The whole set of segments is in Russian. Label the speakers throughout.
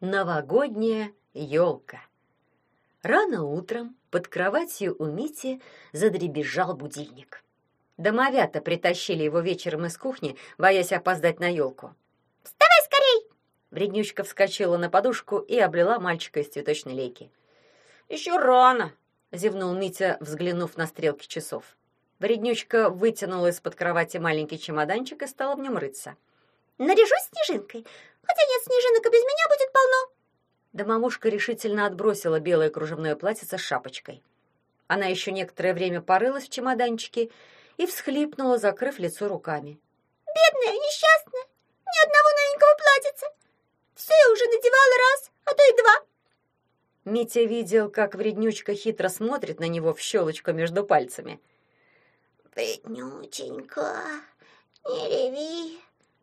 Speaker 1: Новогодняя елка. Рано утром под кроватью у Мити задребезжал будильник. Домовята притащили его вечером из кухни, боясь опоздать на елку.
Speaker 2: «Вставай скорей!»
Speaker 1: Вреднючка вскочила на подушку и облила мальчика из цветочной лейки. «Еще рано!» — зевнул Митя, взглянув на стрелки часов. Вреднючка вытянула из-под кровати маленький чемоданчик и стала в нем рыться.
Speaker 2: «Наряжусь снежинкой, хотя нет снежинок, и без меня будет полно!»
Speaker 1: Домовушка решительно отбросила белое кружевное платьице с шапочкой. Она еще некоторое время порылась в чемоданчике и всхлипнула, закрыв лицо руками.
Speaker 2: «Бедная, несчастная! Ни одного новенького платьица! Все я уже надевала раз, а то и два!»
Speaker 1: Митя видел, как вреднючка хитро смотрит на него в щелочку между пальцами.
Speaker 2: «Вреднюченька, не реви,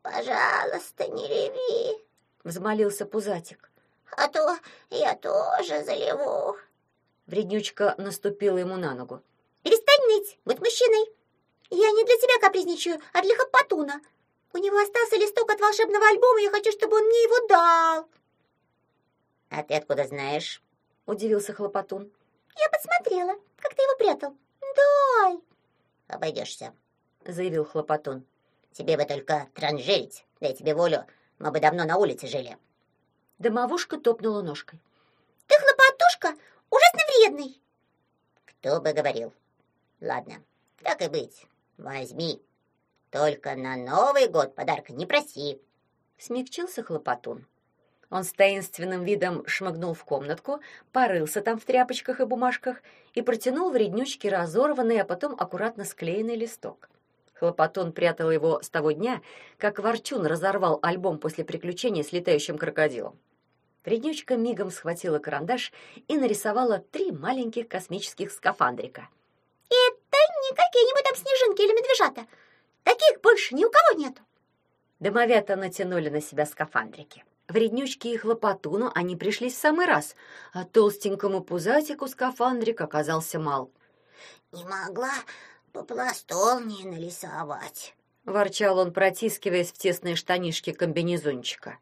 Speaker 2: пожалуйста, не реви!»
Speaker 1: Взмолился Пузатик.
Speaker 2: «А то я тоже заливу!»
Speaker 1: Вреднючка наступила ему на ногу.
Speaker 2: «Перестань ныть, будь мужчиной! Я не для тебя капризничаю, а для Хапатуна. У него остался листок от волшебного альбома, и я хочу, чтобы он мне его дал».
Speaker 3: «А ты откуда знаешь?»
Speaker 1: — удивился Хлопотун.
Speaker 2: «Я подсмотрела, как ты его прятал. Дай!»
Speaker 3: «Обойдешься», —
Speaker 1: заявил Хлопотун.
Speaker 3: «Тебе бы только транжирить, дай тебе волю, мы бы давно на улице жили».
Speaker 1: Домовушка топнула ножкой.
Speaker 2: «Ты, хлопотушка, ужасно вредный!»
Speaker 3: «Кто бы говорил? Ладно, так и быть, возьми. Только на Новый год подарка не проси».
Speaker 1: Смягчился Хлопотун. Он с таинственным видом шмыгнул в комнатку, порылся там в тряпочках и бумажках и протянул в реднючке разорванный, а потом аккуратно склеенный листок. Хлопотун прятал его с того дня, как Ворчун разорвал альбом после приключения с летающим крокодилом. Вреднючка мигом схватила карандаш и нарисовала три маленьких космических скафандрика.
Speaker 2: «Это не какие-нибудь там снежинки или медвежата. Таких больше ни у кого нету».
Speaker 1: Домовята натянули на себя скафандрики. Вреднючке и хлопотуну они пришли в самый раз, а толстенькому пузатику скафандрик оказался мал.
Speaker 3: «Не могла попластолнее нарисовать», —
Speaker 1: ворчал он, протискиваясь в тесные штанишки комбинезончика.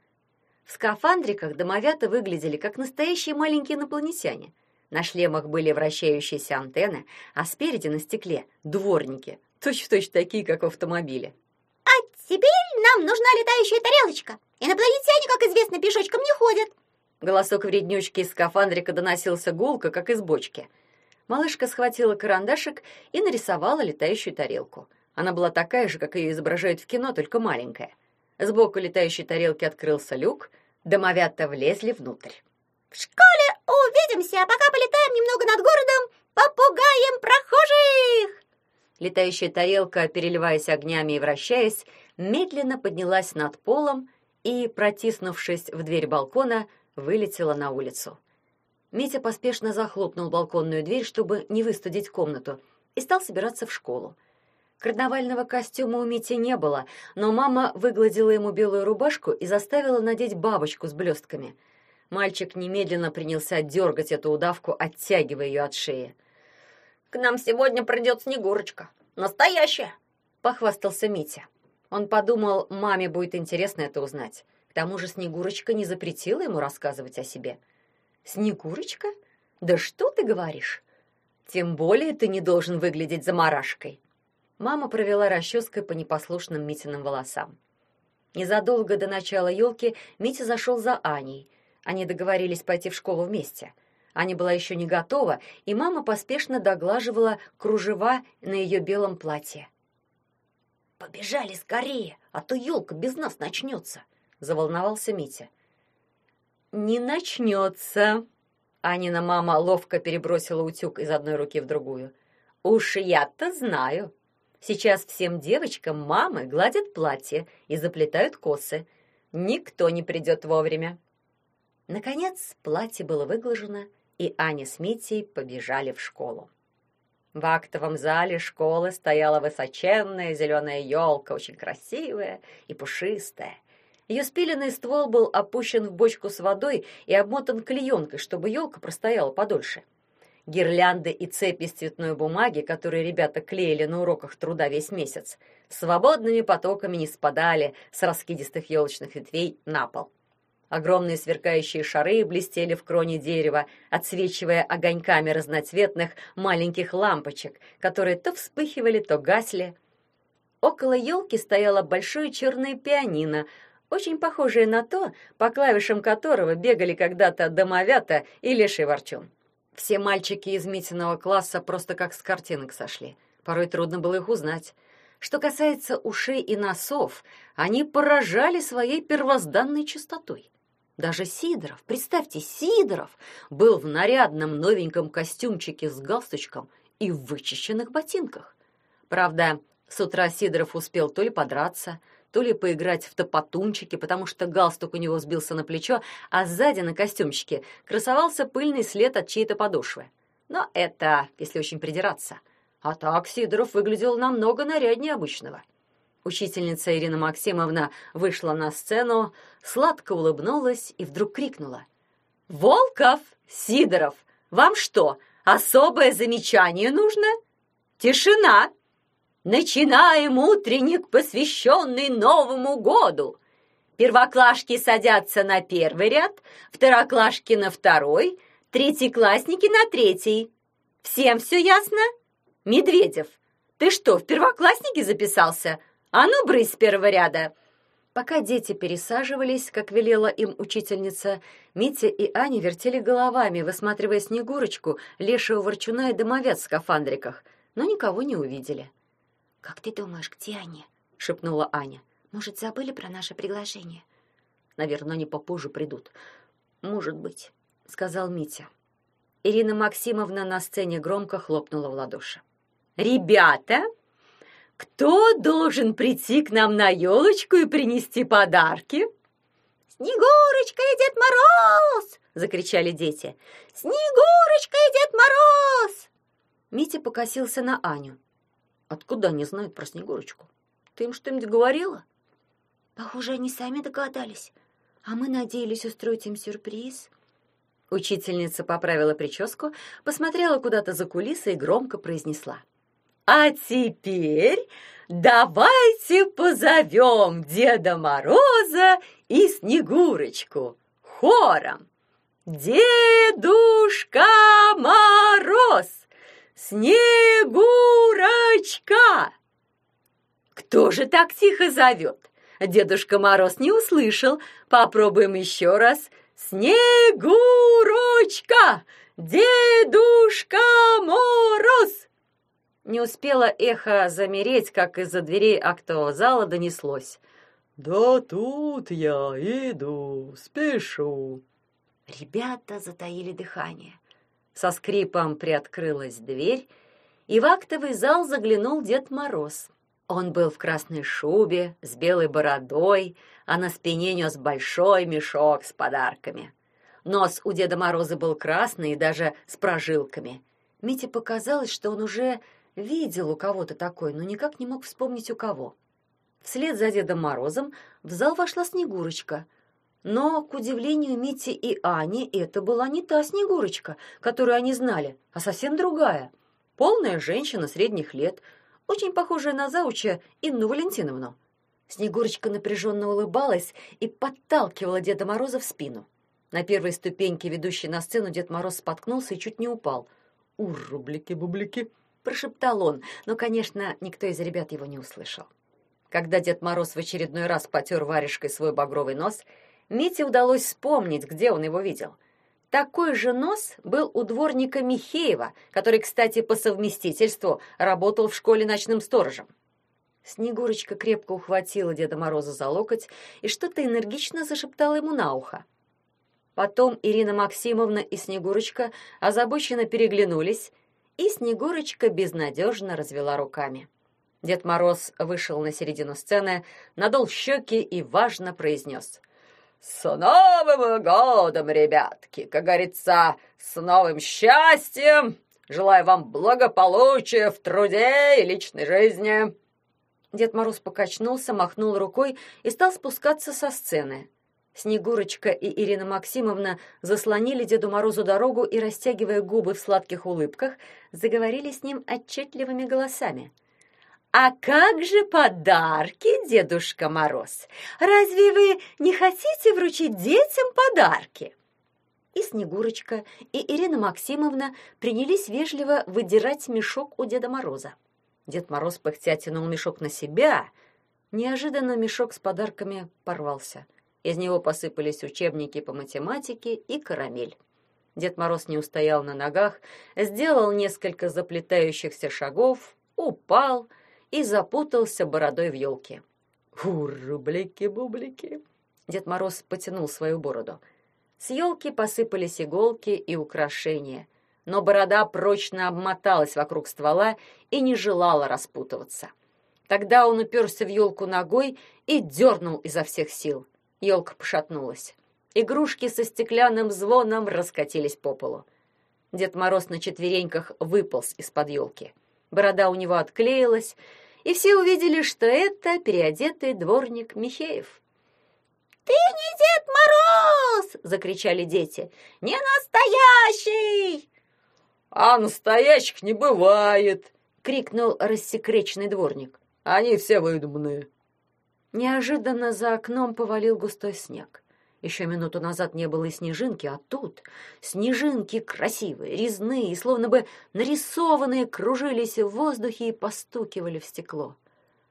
Speaker 1: В скафандриках домовята выглядели как настоящие маленькие инопланетяне. На шлемах были вращающиеся антенны, а спереди на стекле — дворники, точь-в-точь такие, как в автомобиле.
Speaker 2: «А теперь нам нужна летающая тарелочка. Инопланетяне, как известно, пешочком не ходят».
Speaker 1: Голосок вреднючки из скафандрика доносился гулко, как из бочки. Малышка схватила карандашик и нарисовала летающую тарелку. Она была такая же, как ее изображают в кино, только маленькая. Сбоку летающей тарелки открылся люк, домовята влезли внутрь.
Speaker 2: «В школе увидимся, а пока полетаем немного над городом, попугаем прохожих!»
Speaker 1: Летающая тарелка, переливаясь огнями и вращаясь, медленно поднялась над полом и, протиснувшись в дверь балкона, вылетела на улицу. Митя поспешно захлопнул балконную дверь, чтобы не выстудить комнату, и стал собираться в школу. Карнавального костюма у Мити не было, но мама выгладила ему белую рубашку и заставила надеть бабочку с блестками. Мальчик немедленно принялся дергать эту удавку, оттягивая ее от шеи.
Speaker 2: «К нам сегодня придет Снегурочка. Настоящая!»
Speaker 1: — похвастался Митя. Он подумал, маме будет интересно это узнать. К тому же Снегурочка не запретила ему рассказывать о себе. «Снегурочка? Да что ты говоришь? Тем более ты не должен выглядеть заморашкой». Мама провела расческой по непослушным Митиным волосам. Незадолго до начала елки Митя зашел за Аней. Они договорились пойти в школу вместе. Аня была еще не готова, и мама поспешно доглаживала кружева на ее белом платье. «Побежали скорее, а то елка без нас начнется», — заволновался Митя. «Не начнется», — Анина мама ловко перебросила утюг из одной руки в другую. «Уж я-то знаю. Сейчас всем девочкам мамы гладят платье и заплетают косы. Никто не придет вовремя». Наконец платье было выглажено, и Аня с Митей побежали в школу. В актовом зале школы стояла высоченная зеленая елка, очень красивая и пушистая. Ее спиленный ствол был опущен в бочку с водой и обмотан клеенкой, чтобы елка простояла подольше. Гирлянды и цепи из цветной бумаги, которые ребята клеили на уроках труда весь месяц, свободными потоками не спадали с раскидистых елочных ветвей на пол. Огромные сверкающие шары блестели в кроне дерева, отсвечивая огоньками разноцветных маленьких лампочек, которые то вспыхивали, то гасли. Около елки стояло большое черное пианино, очень похожее на то, по клавишам которого бегали когда-то домовята и леший ворчун. Все мальчики из Митиного класса просто как с картинок сошли. Порой трудно было их узнать. Что касается ушей и носов, они поражали своей первозданной чистотой. Даже Сидоров, представьте, Сидоров был в нарядном новеньком костюмчике с галстучком и в вычищенных ботинках. Правда, с утра Сидоров успел то ли подраться, то ли поиграть в топотунчики, потому что галстук у него сбился на плечо, а сзади на костюмчике красовался пыльный след от чьей-то подошвы. Но это, если очень придираться. А так Сидоров выглядел намного наряднее обычного. Учительница Ирина Максимовна вышла на сцену, сладко улыбнулась и вдруг крикнула. «Волков! Сидоров! Вам что, особое замечание нужно? Тишина! Начинаем утренник, посвященный Новому году!» Первоклашки садятся на первый ряд, второклашки на второй, третьеклассники на третий. Всем все ясно? Медведев, ты что, в первоклассники записался? А ну, брысь с первого ряда!» Пока дети пересаживались, как велела им учительница, Митя и Аня вертели головами, высматривая Снегурочку, лешего ворчуна и домовец в скафандриках, но никого не увидели.
Speaker 2: «Как ты думаешь, где они?»
Speaker 1: — шепнула Аня.
Speaker 2: «Может, забыли про наше приглашение?»
Speaker 1: «Наверное, они попозже придут». «Может быть», — сказал Митя. Ирина Максимовна на сцене громко хлопнула в ладоши. «Ребята!» Кто должен прийти к нам на елочку и принести подарки?
Speaker 2: Снегурочка и Дед Мороз! закричали дети. Снегурочка и Дед Мороз!
Speaker 1: Митя покосился на Аню. Откуда они знают про Снегурочку? Ты им что-нибудь говорила?
Speaker 2: Похоже, они сами догадались. А мы надеялись устроить им сюрприз.
Speaker 1: Учительница поправила прическу, посмотрела куда-то за кулисы и громко произнесла: а теперь давайте позовем Деда Мороза и Снегурочку хором. Дедушка Мороз, Снегурочка! Кто же так тихо зовет? Дедушка Мороз не услышал. Попробуем еще раз. Снегурочка! Дедушка Мороз! Не успело эхо замереть, как из-за дверей актового зала донеслось. «Да тут я иду, спешу». Ребята затаили дыхание. Со скрипом приоткрылась дверь, и в актовый зал заглянул Дед Мороз. Он был в красной шубе, с белой бородой, а на спине нес большой мешок с подарками. Нос у Деда Мороза был красный и даже с прожилками. Мите показалось, что он уже видел у кого-то такой, но никак не мог вспомнить у кого. Вслед за Дедом Морозом в зал вошла Снегурочка. Но, к удивлению Мити и Ани, это была не та Снегурочка, которую они знали, а совсем другая. Полная женщина средних лет, очень похожая на зауча Инну Валентиновну. Снегурочка напряженно улыбалась и подталкивала Деда Мороза в спину. На первой ступеньке, ведущей на сцену, Дед Мороз споткнулся и чуть не упал. «Ур-рублики-бублики!» прошептал он, но, конечно, никто из ребят его не услышал. Когда Дед Мороз в очередной раз потер варежкой свой багровый нос, Мите удалось вспомнить, где он его видел. Такой же нос был у дворника Михеева, который, кстати, по совместительству работал в школе ночным сторожем. Снегурочка крепко ухватила Деда Мороза за локоть и что-то энергично зашептала ему на ухо. Потом Ирина Максимовна и Снегурочка озабоченно переглянулись и Снегурочка безнадежно развела руками. Дед Мороз вышел на середину сцены, надул щеки и важно произнес. «С Новым годом, ребятки! Как говорится, с новым счастьем! Желаю вам благополучия в труде и личной жизни!» Дед Мороз покачнулся, махнул рукой и стал спускаться со сцены. Снегурочка и Ирина Максимовна заслонили Деду Морозу дорогу и, растягивая губы в сладких улыбках, заговорили с ним отчетливыми голосами. А как же подарки, Дедушка Мороз? Разве вы не хотите вручить детям подарки? И Снегурочка, и Ирина Максимовна принялись вежливо выдирать мешок у Деда Мороза. Дед Мороз пыхтя тянул мешок на себя. Неожиданно мешок с подарками порвался. Из него посыпались учебники по математике и карамель. Дед Мороз не устоял на ногах, сделал несколько заплетающихся шагов, упал и запутался бородой в елке. «Урублики-бублики!» Дед Мороз потянул свою бороду. С елки посыпались иголки и украшения, но борода прочно обмоталась вокруг ствола и не желала распутываться. Тогда он уперся в елку ногой и дернул изо всех сил. Елка пошатнулась. Игрушки со стеклянным звоном раскатились по полу. Дед Мороз на четвереньках выполз из-под елки. Борода у него отклеилась, и все увидели, что это переодетый дворник Михеев.
Speaker 2: «Ты не Дед Мороз!» — закричали дети. «Не настоящий!»
Speaker 4: «А настоящих не бывает!»
Speaker 1: — крикнул рассекреченный дворник.
Speaker 4: «Они все выдуманные!»
Speaker 1: Неожиданно за окном повалил густой снег. Еще минуту назад не было и снежинки, а тут снежинки красивые, резные и словно бы нарисованные кружились в воздухе и постукивали в стекло.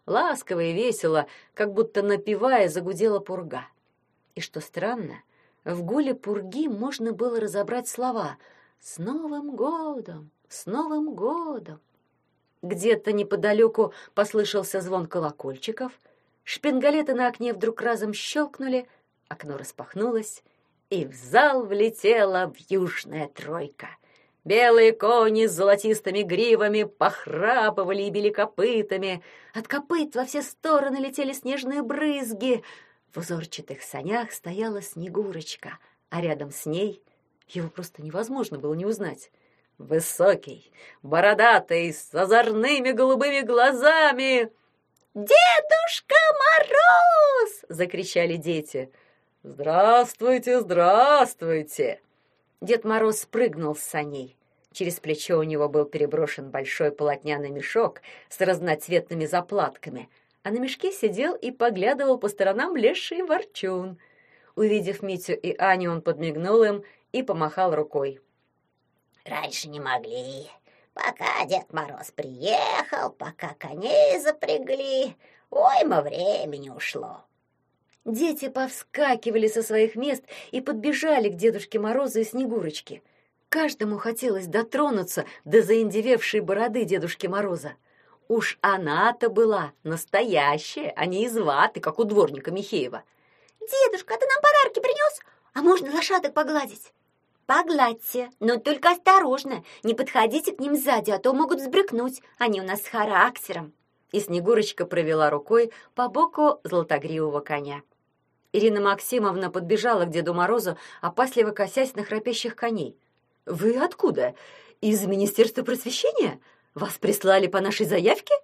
Speaker 1: Ласково и весело, как будто напевая, загудела пурга. И что странно, в гуле пурги можно было разобрать слова «С Новым годом! С Новым годом!». Где-то неподалеку послышался звон колокольчиков, шпингалеты на окне вдруг разом щелкнули — Окно распахнулось, и в зал влетела вьюжная тройка. Белые кони с золотистыми гривами похрапывали и били копытами. От копыт во все стороны летели снежные брызги. В узорчатых санях стояла Снегурочка, а рядом с ней его просто невозможно было не узнать. Высокий, бородатый, с озорными голубыми глазами.
Speaker 2: «Дедушка Мороз!»
Speaker 1: — закричали дети.
Speaker 4: «Здравствуйте, здравствуйте!»
Speaker 1: Дед Мороз спрыгнул с саней. Через плечо у него был переброшен большой полотняный мешок с разноцветными заплатками, а на мешке сидел и поглядывал по сторонам леший ворчун. Увидев Митю и Аню, он подмигнул им и помахал рукой.
Speaker 3: «Раньше не могли. Пока Дед Мороз приехал, пока коней запрягли, ойма времени ушло».
Speaker 1: Дети повскакивали со своих мест и подбежали к Дедушке Морозу и Снегурочке. Каждому хотелось дотронуться до заиндевевшей бороды Дедушки Мороза. Уж она-то была настоящая, а не из ваты, как у дворника Михеева.
Speaker 2: «Дедушка, ты нам подарки принес? А можно лошадок погладить?» «Погладьте, но только осторожно, не подходите к ним сзади, а то могут взбрыкнуть, они у нас с характером».
Speaker 1: И Снегурочка провела рукой по боку золотогривого коня. Ирина Максимовна подбежала к Деду Морозу, опасливо косясь на храпящих коней. «Вы откуда? Из Министерства просвещения? Вас прислали по нашей заявке?»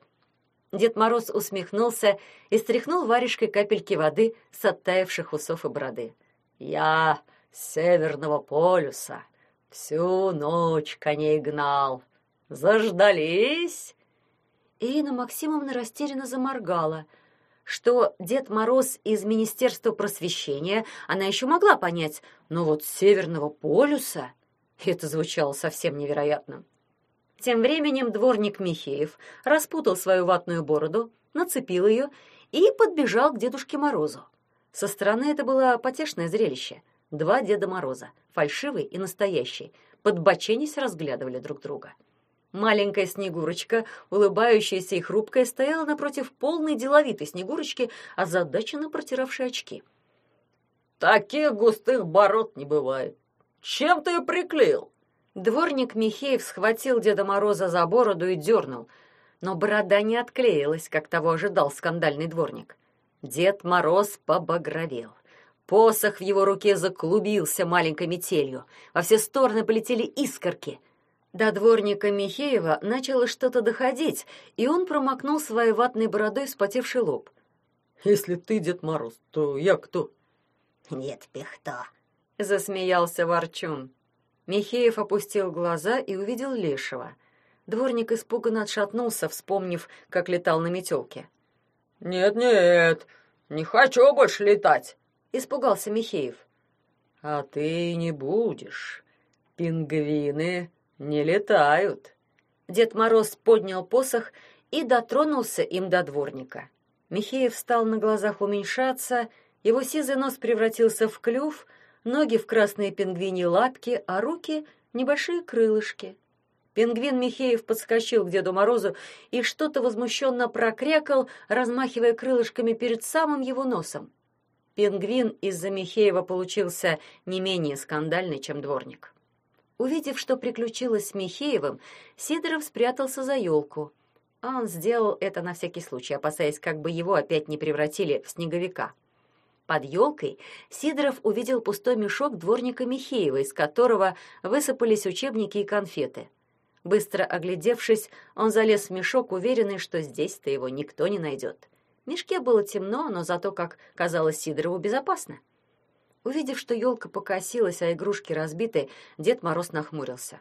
Speaker 1: Дед Мороз усмехнулся и стряхнул варежкой капельки воды с оттаивших усов и бороды.
Speaker 4: «Я с Северного полюса всю ночь коней гнал. Заждались?»
Speaker 1: Ирина Максимовна растерянно заморгала — что Дед Мороз из Министерства просвещения она еще могла понять, но вот с Северного полюса это звучало совсем невероятно. Тем временем дворник Михеев распутал свою ватную бороду, нацепил ее и подбежал к Дедушке Морозу. Со стороны это было потешное зрелище. Два Деда Мороза, фальшивый и настоящий, подбоченясь разглядывали друг друга. — Маленькая Снегурочка, улыбающаяся и хрупкая, стояла напротив полной деловитой Снегурочки, озадаченно протиравшей очки.
Speaker 4: «Таких густых бород не бывает. Чем ты ее приклеил?»
Speaker 1: Дворник Михеев схватил Деда Мороза за бороду и дернул, но борода не отклеилась, как того ожидал скандальный дворник. Дед Мороз побагровел. Посох в его руке заклубился маленькой метелью. Во все стороны полетели искорки — до дворника Михеева начало что-то доходить, и он промокнул своей ватной бородой вспотевший лоб.
Speaker 4: «Если ты Дед Мороз, то я кто?»
Speaker 3: «Нет, пихто», —
Speaker 1: засмеялся Ворчун. Михеев опустил глаза и увидел Лешего. Дворник испуганно отшатнулся, вспомнив, как летал на метелке.
Speaker 4: «Нет-нет, не хочу больше летать!»
Speaker 1: — испугался Михеев.
Speaker 4: «А ты не будешь. Пингвины не летают».
Speaker 1: Дед Мороз поднял посох и дотронулся им до дворника. Михеев стал на глазах уменьшаться, его сизый нос превратился в клюв, ноги в красные пингвини лапки, а руки — небольшие крылышки. Пингвин Михеев подскочил к Деду Морозу и что-то возмущенно прокрякал, размахивая крылышками перед самым его носом. Пингвин из-за Михеева получился не менее скандальный, чем дворник. Увидев, что приключилось с Михеевым, Сидоров спрятался за елку. Он сделал это на всякий случай, опасаясь, как бы его опять не превратили в снеговика. Под елкой Сидоров увидел пустой мешок дворника Михеева, из которого высыпались учебники и конфеты. Быстро оглядевшись, он залез в мешок, уверенный, что здесь-то его никто не найдет. В мешке было темно, но зато, как казалось Сидорову, безопасно. Увидев, что елка покосилась, а игрушки разбиты, Дед Мороз нахмурился.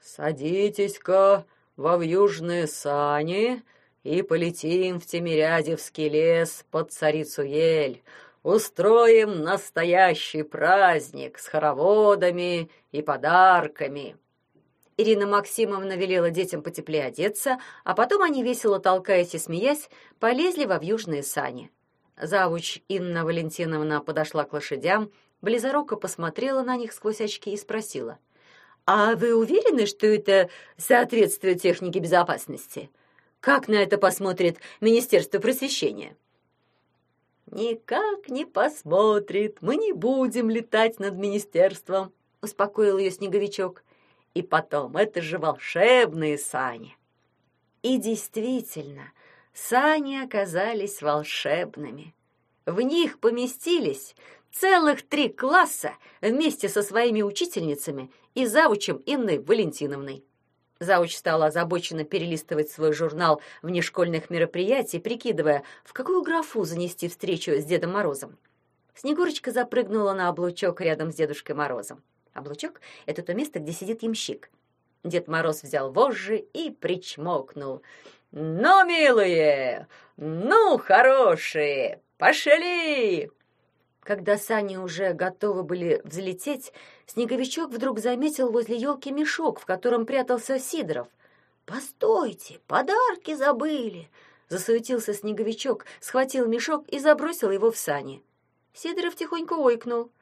Speaker 4: «Садитесь-ка во вьюжные сани и полетим в Тимирязевский лес под царицу Ель. Устроим настоящий праздник с хороводами и подарками».
Speaker 1: Ирина Максимовна велела детям потеплее одеться, а потом они, весело толкаясь и смеясь, полезли во вьюжные сани. Завуч Инна Валентиновна подошла к лошадям, близоруко посмотрела на них сквозь очки и спросила. «А вы уверены, что это соответствует технике безопасности? Как на это посмотрит Министерство просвещения?» «Никак не посмотрит, мы не будем летать над министерством», — успокоил ее снеговичок. И потом, это же волшебные сани. И действительно, сани оказались волшебными. В них поместились целых три класса вместе со своими учительницами и завучем Инной Валентиновной. Зауч стала озабоченно перелистывать свой журнал внешкольных мероприятий, прикидывая, в какую графу занести встречу с Дедом Морозом. Снегурочка запрыгнула на облучок рядом с Дедушкой Морозом. Облучок — это то место, где сидит ямщик. Дед Мороз взял вожжи и причмокнул. «Ну, милые! Ну, хорошие! Пошли!» Когда сани уже готовы были взлететь, Снеговичок вдруг заметил возле елки мешок, в котором прятался Сидоров. «Постойте, подарки забыли!» Засуетился Снеговичок, схватил мешок и забросил его в сани. Сидоров тихонько ойкнул —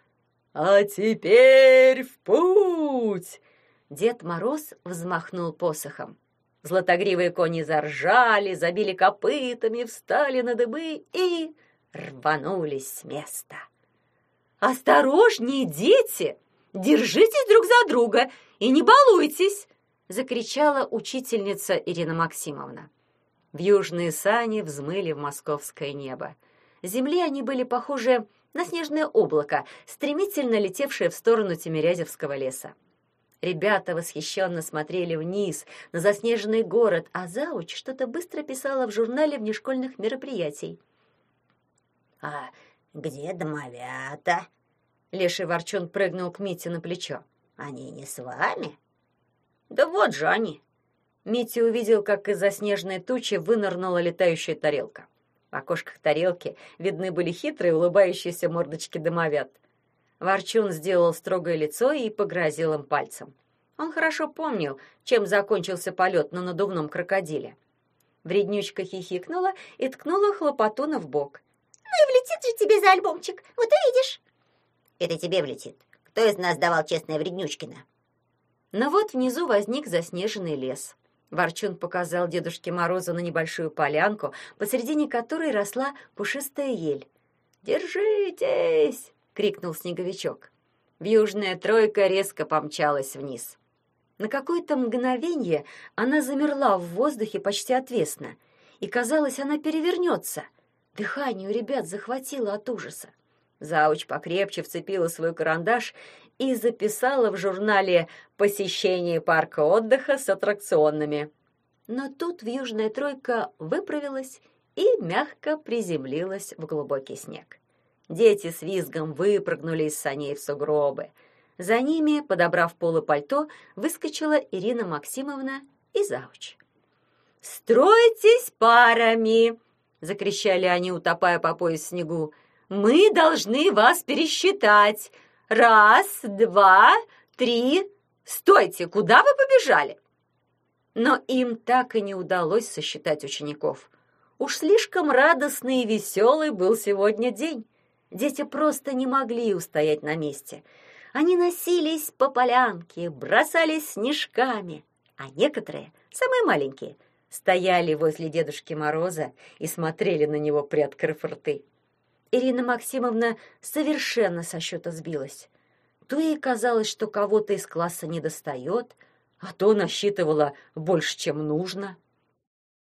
Speaker 1: «А теперь в путь!» Дед Мороз взмахнул посохом. Златогривые кони заржали, забили копытами, встали на дыбы и рванулись с места. «Осторожнее, дети! Держитесь друг за друга и не балуйтесь!» закричала учительница Ирина Максимовна. В южные сани взмыли в московское небо. Земли они были похожи на снежное облако, стремительно летевшее в сторону Тимирязевского леса. Ребята восхищенно смотрели вниз, на заснеженный город, а зауч что-то быстро писала в журнале внешкольных мероприятий.
Speaker 3: «А где домовята?»
Speaker 1: Леший ворчун прыгнул к Мите на плечо.
Speaker 3: «Они не с вами?»
Speaker 1: «Да вот же они!» Митя увидел, как из-за снежной тучи вынырнула летающая тарелка. В окошках тарелки видны были хитрые улыбающиеся мордочки домовят. Ворчун сделал строгое лицо и погрозил им пальцем. Он хорошо помнил, чем закончился полет на надувном крокодиле. Вреднючка хихикнула и ткнула хлопотуна в бок.
Speaker 2: «Ну и влетит же тебе за альбомчик, вот увидишь!»
Speaker 3: «Это тебе влетит. Кто из нас давал честное Вреднючкина?»
Speaker 1: Но вот внизу возник заснеженный лес. Ворчун показал Дедушке Морозу на небольшую полянку, посредине которой росла пушистая ель. «Держитесь!» — крикнул снеговичок. Вьюжная тройка резко помчалась вниз. На какое-то мгновение она замерла в воздухе почти отвесно, и, казалось, она перевернется. Дыхание у ребят захватило от ужаса. Зауч покрепче вцепила свой карандаш и записала в журнале «Посещение парка отдыха с аттракционными». Но тут вьюжная тройка выправилась и мягко приземлилась в глубокий снег. Дети с визгом выпрыгнули из саней в сугробы. За ними, подобрав полы пальто, выскочила Ирина Максимовна и завуч. «Стройтесь парами!» — закричали они, утопая по пояс в снегу. «Мы должны вас пересчитать. Раз, два, три. Стойте, куда вы побежали?» Но им так и не удалось сосчитать учеников. Уж слишком радостный и веселый был сегодня день. Дети просто не могли устоять на месте. Они носились по полянке, бросались снежками, а некоторые, самые маленькие, стояли возле Дедушки Мороза и смотрели на него, приоткрыв рты. Ирина Максимовна совершенно со счета сбилась. То ей казалось, что кого-то из класса недостает, а то насчитывала больше, чем нужно —